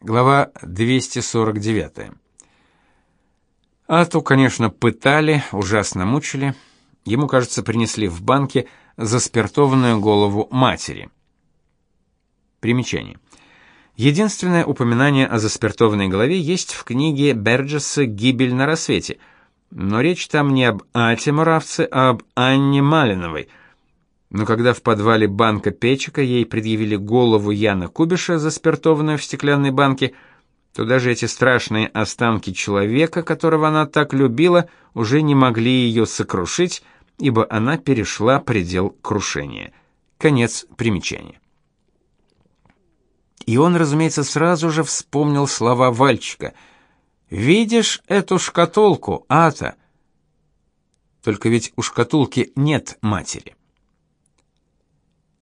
Глава 249. Ату, конечно, пытали, ужасно мучили. Ему, кажется, принесли в банке заспиртованную голову матери. Примечание. Единственное упоминание о заспиртованной голове есть в книге Берджеса «Гибель на рассвете», но речь там не об Ате Муравце, а об Анне Малиновой – но когда в подвале банка Печика ей предъявили голову Яна Кубиша, заспиртованную в стеклянной банке, то даже эти страшные останки человека, которого она так любила, уже не могли ее сокрушить, ибо она перешла предел крушения. Конец примечания. И он, разумеется, сразу же вспомнил слова Вальчика. «Видишь эту шкатулку, Ата?» Только ведь у шкатулки нет матери.